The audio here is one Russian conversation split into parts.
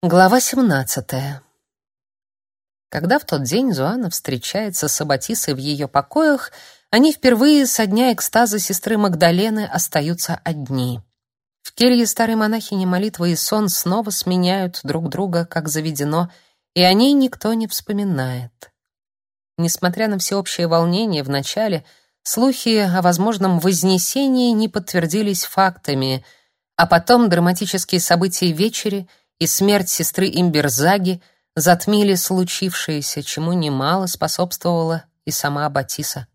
Глава 17. Когда в тот день Зуана встречается с Аббатисой в ее покоях, они впервые со дня экстаза сестры Магдалены остаются одни. В келье старой монахини молитва и сон снова сменяют друг друга, как заведено, и о ней никто не вспоминает. Несмотря на всеобщее волнение в начале, слухи о возможном вознесении не подтвердились фактами, а потом драматические события вечери — и смерть сестры Имберзаги затмили случившееся, чему немало способствовала и сама Батиса.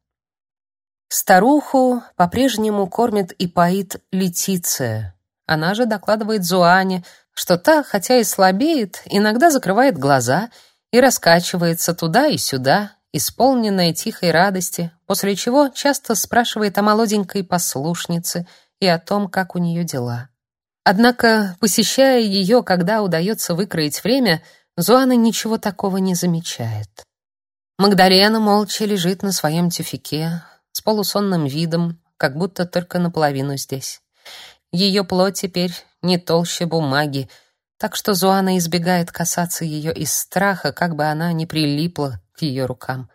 Старуху по-прежнему кормит и поит Летиция. Она же докладывает Зуане, что та, хотя и слабеет, иногда закрывает глаза и раскачивается туда и сюда, исполненная тихой радости, после чего часто спрашивает о молоденькой послушнице и о том, как у нее дела. Однако, посещая ее, когда удается выкроить время, Зуана ничего такого не замечает. Магдалена молча лежит на своем тюфике, с полусонным видом, как будто только наполовину здесь. Ее плоть теперь не толще бумаги, так что Зуана избегает касаться ее из страха, как бы она не прилипла к ее рукам.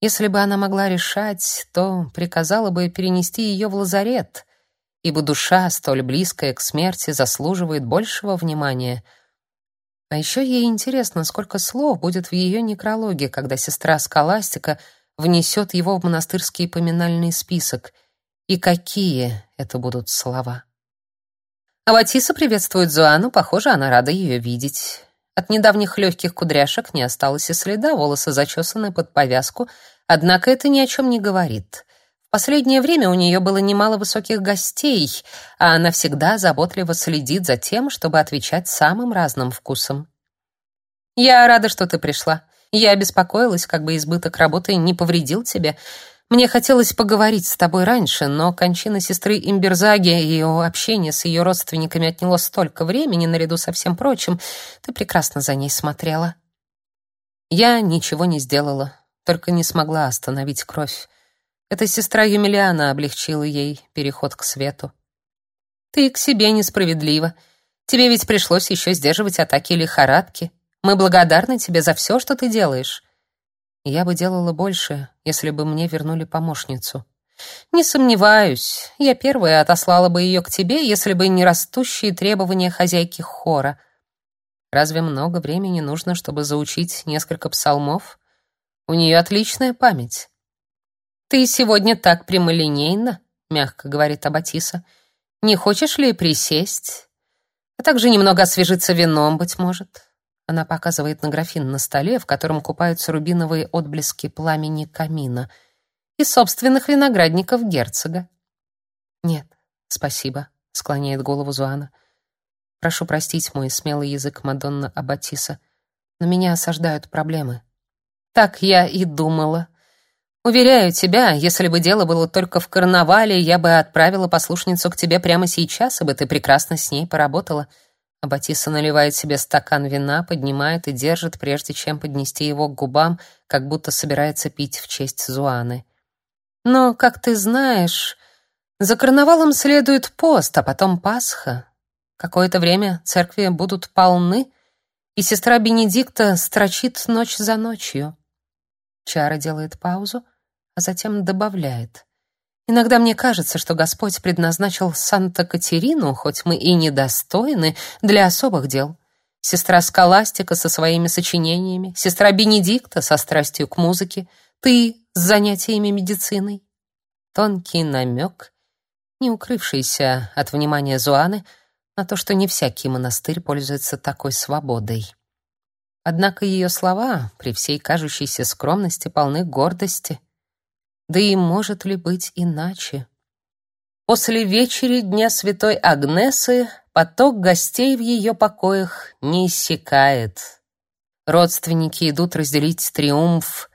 Если бы она могла решать, то приказала бы перенести ее в лазарет, ибо душа, столь близкая к смерти, заслуживает большего внимания. А еще ей интересно, сколько слов будет в ее некрологе, когда сестра Скаластика внесет его в монастырский поминальный список, и какие это будут слова. Аватиса приветствует Зуану, похоже, она рада ее видеть. От недавних легких кудряшек не осталось и следа, волосы зачесаны под повязку, однако это ни о чем не говорит. Последнее время у нее было немало высоких гостей, а она всегда заботливо следит за тем, чтобы отвечать самым разным вкусам. «Я рада, что ты пришла. Я беспокоилась, как бы избыток работы не повредил тебе. Мне хотелось поговорить с тобой раньше, но кончина сестры Имберзаги и ее общение с ее родственниками отняло столько времени наряду со всем прочим. Ты прекрасно за ней смотрела». Я ничего не сделала, только не смогла остановить кровь. Эта сестра Юмилиана облегчила ей переход к свету. Ты к себе несправедлива. Тебе ведь пришлось еще сдерживать атаки лихорадки. Мы благодарны тебе за все, что ты делаешь. Я бы делала больше, если бы мне вернули помощницу. Не сомневаюсь, я первая отослала бы ее к тебе, если бы не растущие требования хозяйки хора. Разве много времени нужно, чтобы заучить несколько псалмов? У нее отличная память. «Ты сегодня так прямолинейно», — мягко говорит Абатиса. «Не хочешь ли присесть? А также немного освежиться вином, быть может». Она показывает на графин на столе, в котором купаются рубиновые отблески пламени камина и собственных виноградников герцога. «Нет, спасибо», — склоняет голову Зуана. «Прошу простить мой смелый язык Мадонна Абатиса, но меня осаждают проблемы». «Так я и думала», Уверяю тебя, если бы дело было только в карнавале, я бы отправила послушницу к тебе прямо сейчас, и бы ты прекрасно с ней поработала. Аббатиса наливает себе стакан вина, поднимает и держит, прежде чем поднести его к губам, как будто собирается пить в честь Зуаны. Но, как ты знаешь, за карнавалом следует пост, а потом Пасха. Какое-то время церкви будут полны, и сестра Бенедикта строчит ночь за ночью. Чара делает паузу, а затем добавляет. Иногда мне кажется, что Господь предназначил Санта-Катерину, хоть мы и недостойны, для особых дел. Сестра Скаластика со своими сочинениями, сестра Бенедикта со страстью к музыке, ты с занятиями медициной. Тонкий намек, не укрывшийся от внимания Зуаны, на то, что не всякий монастырь пользуется такой свободой. Однако ее слова, при всей кажущейся скромности, полны гордости — да и может ли быть иначе? После вечери Дня Святой Агнесы поток гостей в ее покоях не иссякает. Родственники идут разделить триумф.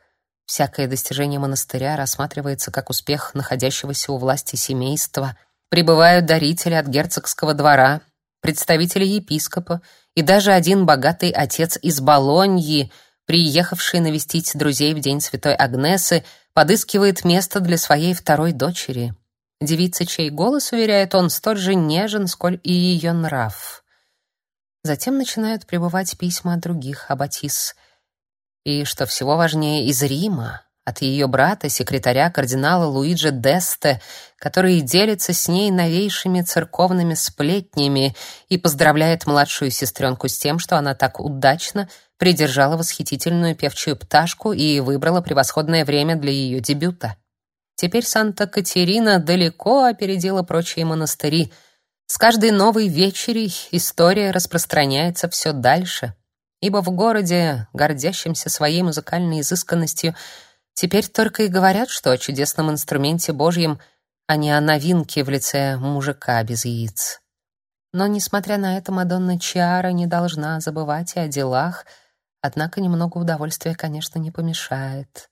Всякое достижение монастыря рассматривается как успех находящегося у власти семейства. Прибывают дарители от герцогского двора, представители епископа и даже один богатый отец из Болоньи, приехавший навестить друзей в день Святой Агнесы, подыскивает место для своей второй дочери. Девица, чей голос, уверяет он, столь же нежен, сколь и ее нрав. Затем начинают прибывать письма от других аббатис. И, что всего важнее, из Рима, от ее брата, секретаря кардинала Луиджи Десте, который делится с ней новейшими церковными сплетнями и поздравляет младшую сестренку с тем, что она так удачно придержала восхитительную певчую пташку и выбрала превосходное время для ее дебюта. Теперь Санта-Катерина далеко опередила прочие монастыри. С каждой новой вечерей история распространяется все дальше, ибо в городе, гордящемся своей музыкальной изысканностью, Теперь только и говорят, что о чудесном инструменте Божьем, а не о новинке в лице мужика без яиц. Но, несмотря на это, Мадонна Чиара не должна забывать и о делах, однако немного удовольствия, конечно, не помешает.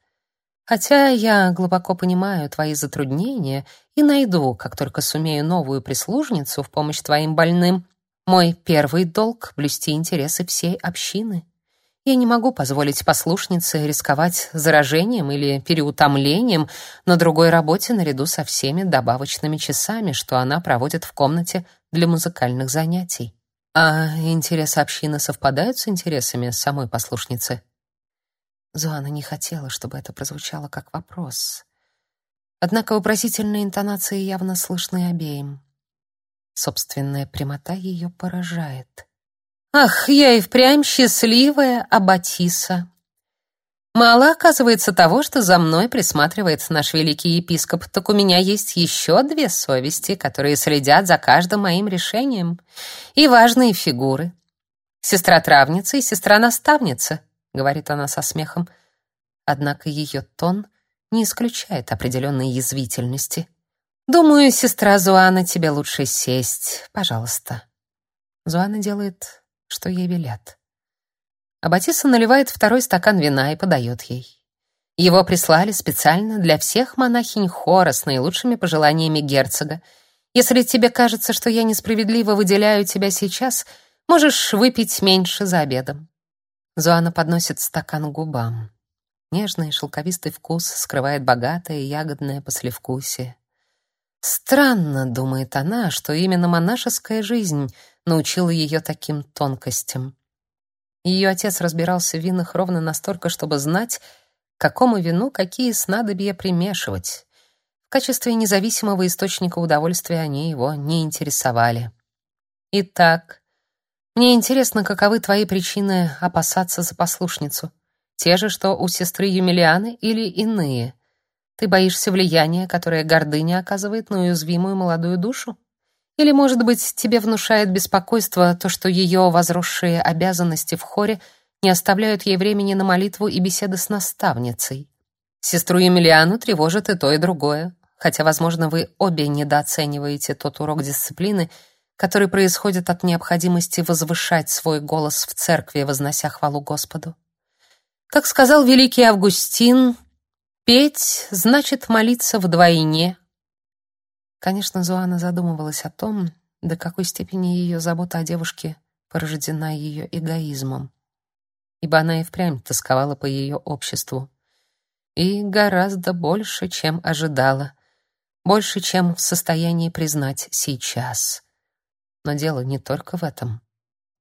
Хотя я глубоко понимаю твои затруднения и найду, как только сумею, новую прислужницу в помощь твоим больным. Мой первый долг — блюсти интересы всей общины. Я не могу позволить послушнице рисковать заражением или переутомлением на другой работе наряду со всеми добавочными часами, что она проводит в комнате для музыкальных занятий. А интересы общины совпадают с интересами самой послушницы? Зоана не хотела, чтобы это прозвучало как вопрос. Однако вопросительные интонации явно слышны обеим. Собственная прямота ее поражает. Ах, я и впрямь счастливая Аббатиса. Мало, оказывается, того, что за мной присматривает наш великий епископ, так у меня есть еще две совести, которые следят за каждым моим решением. И важные фигуры. Сестра-травница и сестра-наставница, говорит она со смехом. Однако ее тон не исключает определенной язвительности. Думаю, сестра Зуана, тебе лучше сесть, пожалуйста. Зуана делает что ей велят. Аббатиса наливает второй стакан вина и подает ей. Его прислали специально для всех монахинь хора с наилучшими пожеланиями герцога. Если тебе кажется, что я несправедливо выделяю тебя сейчас, можешь выпить меньше за обедом. Зоана подносит стакан губам. Нежный шелковистый вкус скрывает богатое ягодное послевкусие. Странно, думает она, что именно монашеская жизнь научила ее таким тонкостям. Ее отец разбирался в винах ровно настолько, чтобы знать, какому вину какие снадобья примешивать. В качестве независимого источника удовольствия они его не интересовали. Итак, мне интересно, каковы твои причины опасаться за послушницу? Те же, что у сестры Юмилианы или иные? Ты боишься влияния, которое гордыня оказывает на уязвимую молодую душу? Или, может быть, тебе внушает беспокойство то, что ее возросшие обязанности в хоре не оставляют ей времени на молитву и беседы с наставницей. Сестру Емельяну тревожит и то, и другое, хотя, возможно, вы обе недооцениваете тот урок дисциплины, который происходит от необходимости возвышать свой голос в церкви, вознося хвалу Господу. Как сказал великий Августин, петь значит молиться вдвойне, Конечно, Зоана задумывалась о том, до какой степени ее забота о девушке порождена ее эгоизмом, ибо она и впрямь тосковала по ее обществу. И гораздо больше, чем ожидала, больше, чем в состоянии признать сейчас. Но дело не только в этом.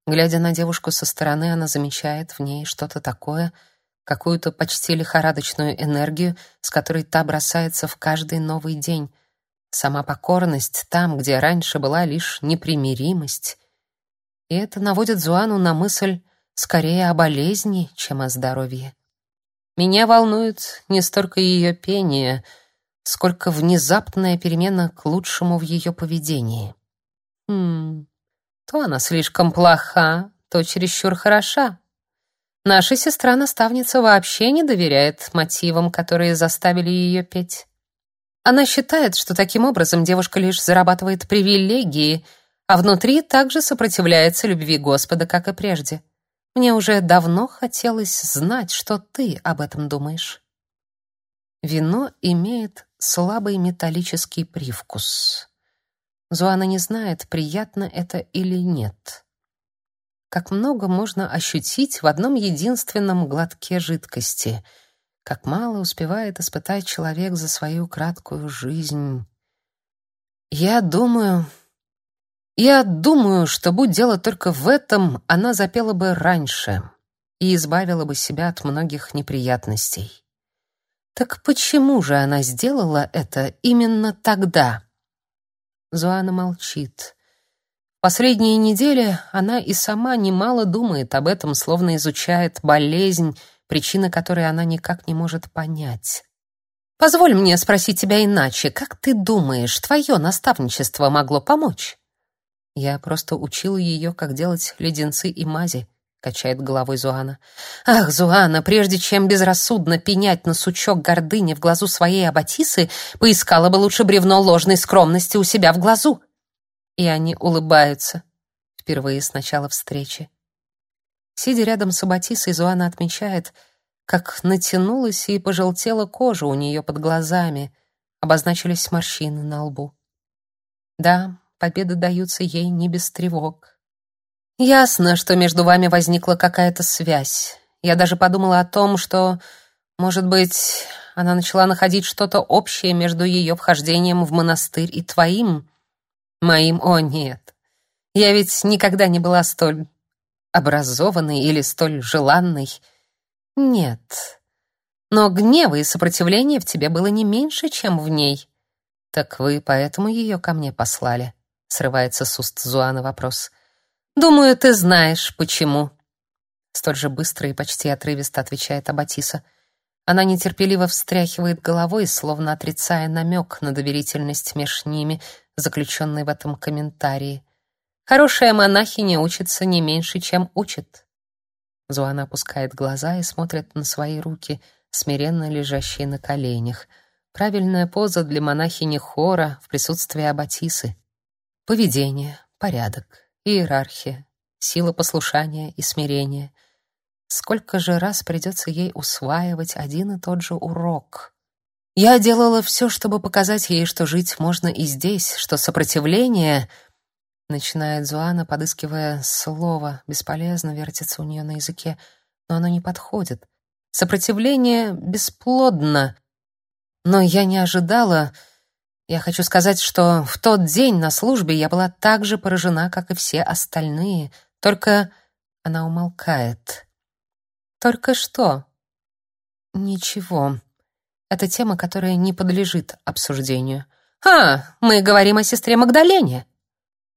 Глядя на девушку со стороны, она замечает в ней что-то такое, какую-то почти лихорадочную энергию, с которой та бросается в каждый новый день, сама покорность там, где раньше была лишь непримиримость. И это наводит Зуану на мысль скорее о болезни, чем о здоровье. Меня волнует не столько ее пение, сколько внезапная перемена к лучшему в ее поведении. Хм, то она слишком плоха, то чересчур хороша. Наша сестра-наставница вообще не доверяет мотивам, которые заставили ее петь. Она считает, что таким образом девушка лишь зарабатывает привилегии, а внутри также сопротивляется любви Господа, как и прежде. Мне уже давно хотелось знать, что ты об этом думаешь. Вино имеет слабый металлический привкус. Зуана не знает, приятно это или нет. Как много можно ощутить в одном единственном глотке жидкости — как мало успевает испытать человек за свою краткую жизнь. Я думаю, Я думаю, что будь дело только в этом, она запела бы раньше и избавила бы себя от многих неприятностей. Так почему же она сделала это именно тогда? Зуана молчит. Последние недели она и сама немало думает об этом, словно изучает болезнь, причины которой она никак не может понять. Позволь мне спросить тебя иначе. Как ты думаешь, твое наставничество могло помочь? Я просто учил ее, как делать леденцы и мази, качает головой Зуана. Ах, Зуана, прежде чем безрассудно пенять на сучок гордыни в глазу своей аббатисы, поискала бы лучше бревно ложной скромности у себя в глазу. И они улыбаются. Впервые с начала встречи. Сидя рядом с аббатисой, Зуана отмечает, как натянулась и пожелтела кожа у нее под глазами, обозначились морщины на лбу. Да, победы даются ей не без тревог. Ясно, что между вами возникла какая-то связь. Я даже подумала о том, что, может быть, она начала находить что-то общее между ее вхождением в монастырь и твоим. Моим, о нет. Я ведь никогда не была столь образованной или столь желанной. Нет. Но гнева и сопротивления в тебе было не меньше, чем в ней. Так вы поэтому ее ко мне послали? Срывается с уст Зуана вопрос. Думаю, ты знаешь, почему. Столь же быстро и почти отрывисто отвечает Абатиса. Она нетерпеливо встряхивает головой, словно отрицая намек на доверительность меж ними, заключенный в этом комментарии. Хорошая монахиня учится не меньше, чем учит. Зуана опускает глаза и смотрит на свои руки, смиренно лежащие на коленях. Правильная поза для монахини хора в присутствии Абатисы. Поведение, порядок, иерархия, сила послушания и смирения. Сколько же раз придется ей усваивать один и тот же урок? Я делала все, чтобы показать ей, что жить можно и здесь, что сопротивление... Начинает Зуана, подыскивая слово, бесполезно вертится у нее на языке, но оно не подходит. Сопротивление бесплодно. Но я не ожидала... Я хочу сказать, что в тот день на службе я была так же поражена, как и все остальные. Только она умолкает. Только что? Ничего. Это тема, которая не подлежит обсуждению. А, мы говорим о сестре Магдалене.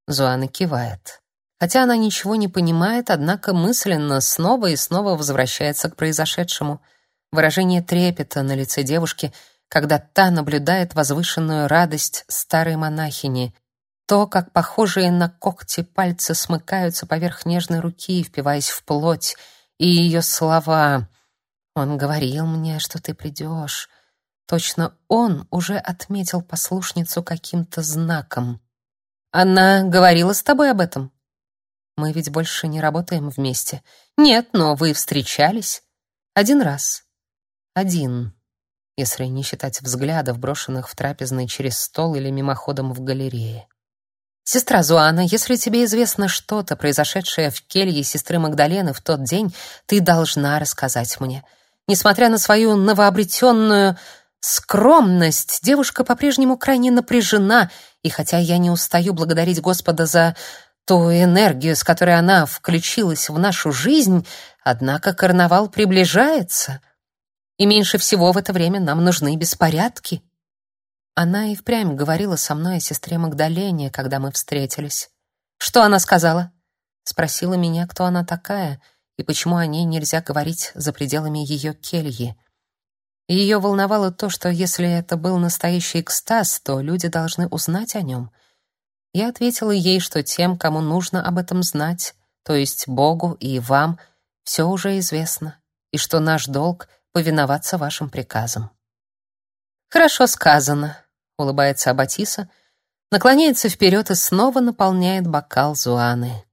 Зуана кивает. Хотя она ничего не понимает, однако мысленно снова и снова возвращается к произошедшему. Выражение трепета на лице девушки — когда та наблюдает возвышенную радость старой монахини, то, как похожие на когти пальцы смыкаются поверх нежной руки, впиваясь в плоть, и ее слова «Он говорил мне, что ты придешь». Точно он уже отметил послушницу каким-то знаком. «Она говорила с тобой об этом?» «Мы ведь больше не работаем вместе». «Нет, но вы встречались?» «Один раз». «Один» если не считать взглядов, брошенных в трапезной через стол или мимоходом в галерее. «Сестра Зуана, если тебе известно что-то, произошедшее в келье сестры Магдалены в тот день, ты должна рассказать мне. Несмотря на свою новообретенную скромность, девушка по-прежнему крайне напряжена, и хотя я не устаю благодарить Господа за ту энергию, с которой она включилась в нашу жизнь, однако карнавал приближается». И меньше всего в это время нам нужны беспорядки. Она и впрямь говорила со мной о сестре Магдалене, когда мы встретились. Что она сказала? Спросила меня, кто она такая и почему о ней нельзя говорить за пределами ее кельи. Ее волновало то, что если это был настоящий экстаз, то люди должны узнать о нем. Я ответила ей, что тем, кому нужно об этом знать, то есть Богу и вам, все уже известно, и что наш долг повиноваться вашим приказам. Хорошо сказано, улыбается Абатиса, наклоняется вперед и снова наполняет бокал Зуаны.